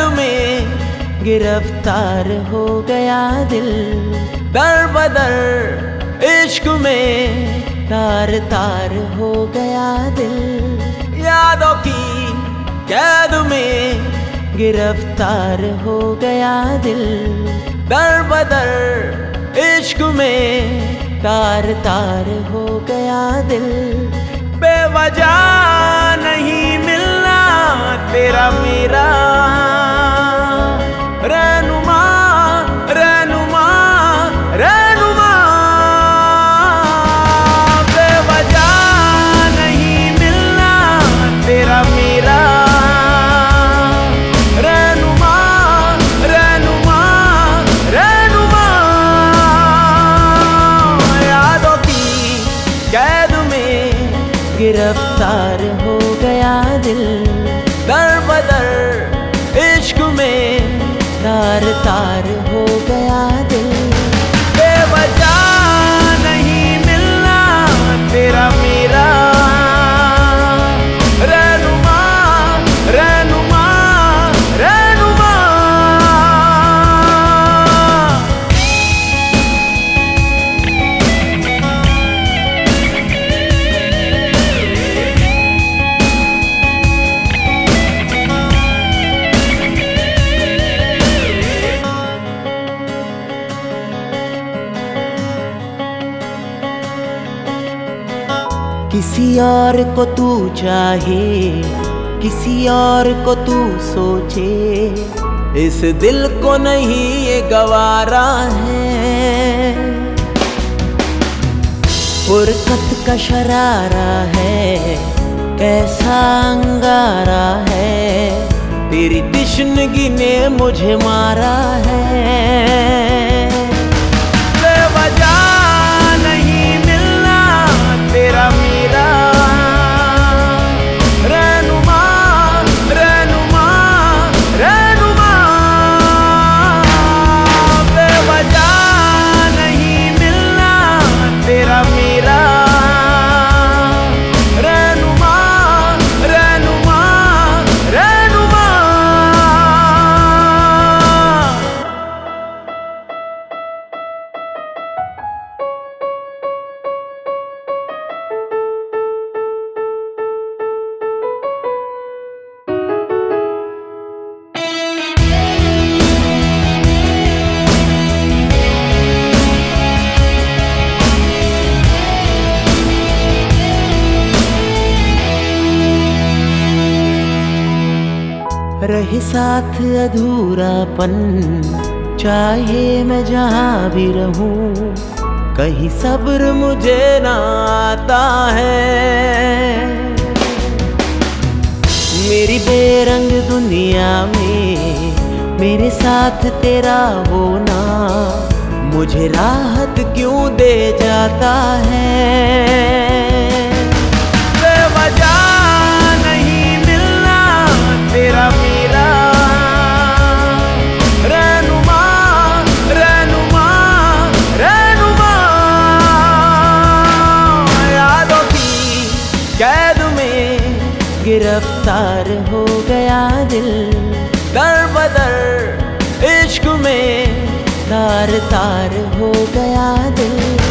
में गिरफ़्तार हो गया दिल। दर बदर इश्क में तार तार हो गया दिल। यादों की कैद में गिरफ़्तार हो गया दिल। दर बदर इश्क में तार तार हो गया दिल। बेवजह नहीं मिलना तेरा में गिरफ़्तार हो गया दिल। दर बदर इश्क में तार तार किसी और को तू चाहे, किसी और को तू सोचे। इस दिल को नहीं, ये गवारा है। फुरकत का शरारा है, कैसा अंगारा है। तेरी तिश्नगी ने मुझे मारा है। रहे साथ अधूरापन। चाहे मैं जहाँ भी रहूँ, कहीं सब्र मुझे ना आता है। मेरी बेरंग दुनिया में, मेरे साथ तेरा होना मुझे राहत क्यों दे जाता है? बेवजह गिरफ़्तार हो गया दिल। दर बदर इश्क में तार तार हो गया दिल।